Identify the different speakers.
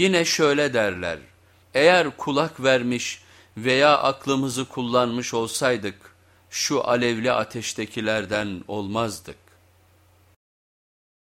Speaker 1: Yine şöyle derler, eğer kulak vermiş veya aklımızı kullanmış olsaydık şu alevli ateştekilerden olmazdık.